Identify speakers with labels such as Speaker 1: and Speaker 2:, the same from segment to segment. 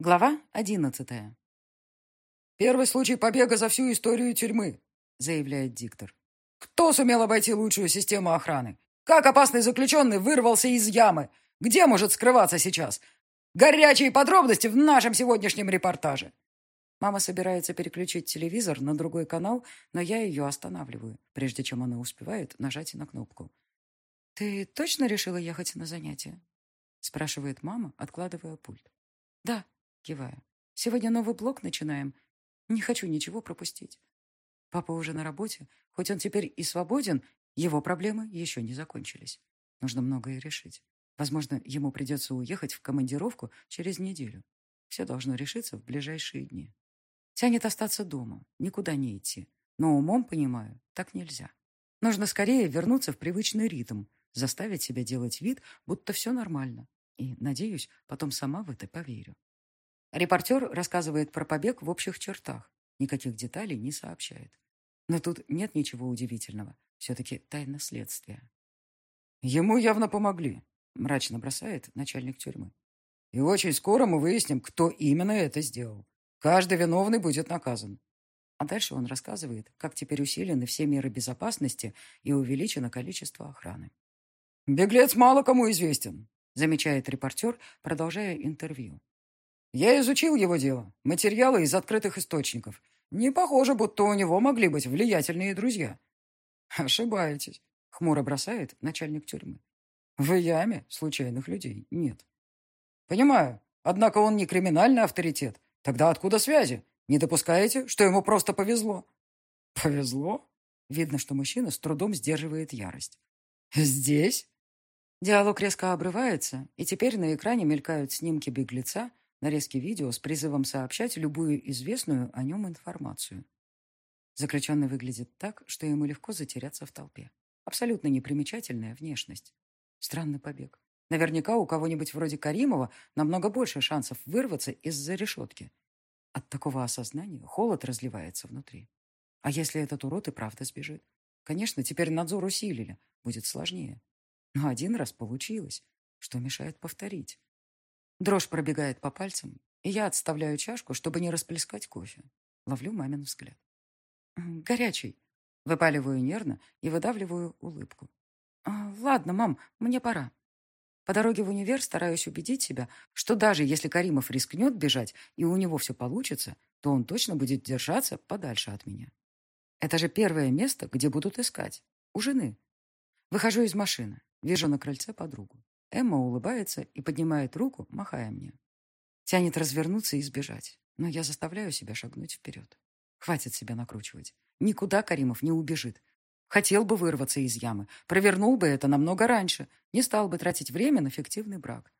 Speaker 1: Глава одиннадцатая.
Speaker 2: «Первый случай побега за всю историю тюрьмы», — заявляет диктор. «Кто сумел обойти лучшую систему охраны? Как опасный заключенный вырвался из ямы? Где может скрываться сейчас? Горячие подробности в нашем сегодняшнем репортаже».
Speaker 1: Мама собирается переключить телевизор на другой канал, но я ее останавливаю, прежде чем она успевает нажать на кнопку. «Ты точно решила ехать на занятия?» — спрашивает мама, откладывая пульт. «Да», Киваю. Сегодня новый блок начинаем. Не хочу ничего пропустить. Папа уже на работе. Хоть он теперь и свободен, его проблемы еще не закончились. Нужно многое решить. Возможно, ему придется уехать в командировку через неделю. Все должно решиться в ближайшие дни. Тянет остаться дома, никуда не идти. Но умом понимаю, так нельзя. Нужно скорее вернуться в привычный ритм, заставить себя делать вид, будто все нормально. И, надеюсь, потом сама в это поверю. Репортер рассказывает про побег в общих чертах, никаких деталей не сообщает. Но тут нет ничего удивительного. Все-таки тайна следствия.
Speaker 2: «Ему явно помогли», — мрачно бросает начальник тюрьмы. «И очень скоро мы выясним, кто именно это сделал. Каждый виновный будет наказан».
Speaker 1: А дальше он рассказывает, как теперь усилены все меры безопасности и увеличено количество охраны.
Speaker 2: «Беглец мало кому известен», — замечает репортер, продолжая интервью. Я изучил его дело, материалы из открытых источников. Не похоже, будто у него могли быть влиятельные друзья. Ошибаетесь, хмуро бросает начальник тюрьмы. В яме случайных людей нет. Понимаю, однако он не криминальный авторитет. Тогда откуда связи? Не допускаете, что ему просто повезло? Повезло? Видно, что мужчина с трудом сдерживает ярость. Здесь? Диалог резко обрывается, и теперь на экране мелькают снимки беглеца, нарезки видео с призывом сообщать любую известную о нем информацию. Заключенный выглядит так, что ему легко затеряться в толпе. Абсолютно непримечательная внешность. Странный побег. Наверняка у кого-нибудь вроде Каримова намного больше шансов вырваться из-за решетки. От такого осознания холод разливается внутри. А если этот урод и правда сбежит? Конечно, теперь надзор усилили. Будет сложнее. Но один раз получилось. Что мешает повторить? Дрожь пробегает по пальцам, и я отставляю чашку, чтобы не расплескать кофе. Ловлю мамин взгляд. «Горячий». Выпаливаю нервно и выдавливаю улыбку. «А, «Ладно, мам, мне пора». По дороге в универ стараюсь убедить себя, что даже если Каримов рискнет бежать, и у него все получится, то он точно будет держаться подальше от меня. Это же первое место, где будут искать. У жены. Выхожу из машины. Вижу на крыльце подругу. Эмма улыбается и поднимает руку, махая мне. Тянет развернуться и сбежать, но я заставляю себя шагнуть вперед. Хватит себя накручивать. Никуда Каримов не убежит. Хотел бы вырваться из ямы, провернул бы это намного раньше, не стал бы тратить время на фиктивный брак.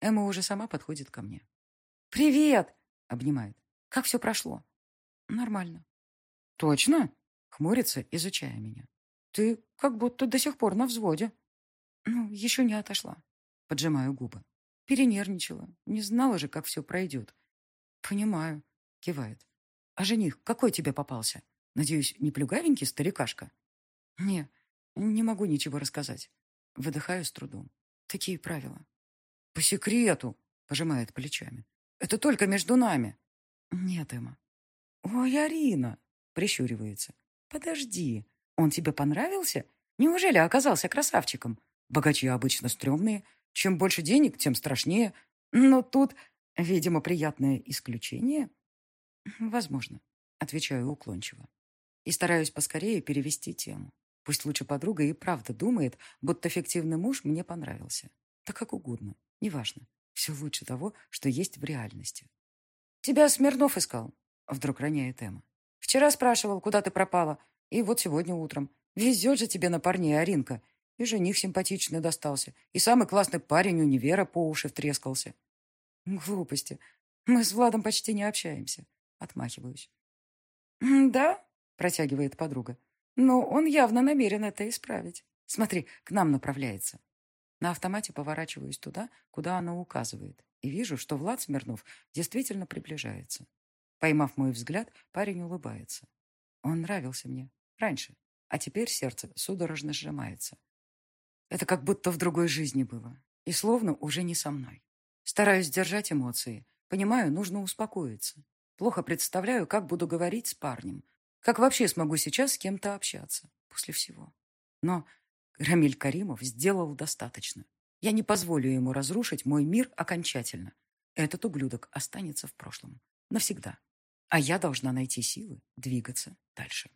Speaker 2: Эмма уже сама подходит ко мне. «Привет!» — обнимает. «Как все прошло?» «Нормально». «Точно?» — хмурится, изучая меня. «Ты как будто до сих пор на взводе». Ну, еще не отошла. Поджимаю губы. Перенервничала. Не знала же, как все пройдет. Понимаю. Кивает. А жених какой тебе попался? Надеюсь, не плюгавенький старикашка? Не, не могу ничего рассказать. Выдыхаю с трудом. Такие правила. По секрету, пожимает плечами. Это только между нами. Нет, Эмма. Ой, Арина, прищуривается. Подожди, он тебе понравился? Неужели оказался красавчиком? Богачи обычно стрёмные. Чем больше денег, тем страшнее. Но тут, видимо, приятное исключение. Возможно, отвечаю уклончиво. И стараюсь поскорее перевести тему. Пусть лучше подруга и правда думает, будто фиктивный муж мне понравился. Так как угодно, неважно. Все лучше того, что есть в реальности. «Тебя Смирнов искал», — вдруг роняет Эмма. «Вчера спрашивал, куда ты пропала, и вот сегодня утром. Везет же тебе на парней, Аринка. И жених симпатичный достался. И самый классный парень универа по уши втрескался. Глупости. Мы с Владом почти не общаемся. Отмахиваюсь. «Да?» — протягивает подруга. «Но он явно намерен это исправить. Смотри, к нам направляется». На автомате поворачиваюсь туда, куда она указывает, и вижу, что Влад Смирнов действительно приближается. Поймав мой взгляд, парень улыбается. Он нравился мне раньше, а теперь сердце судорожно сжимается. Это как будто в другой жизни было. И словно уже не со мной. Стараюсь держать эмоции,
Speaker 1: Понимаю, нужно успокоиться. Плохо представляю, как буду говорить с парнем. Как вообще смогу сейчас с кем-то общаться после всего. Но Рамиль Каримов сделал достаточно. Я не позволю ему разрушить мой мир окончательно. Этот ублюдок останется в прошлом. Навсегда. А я должна найти силы двигаться дальше.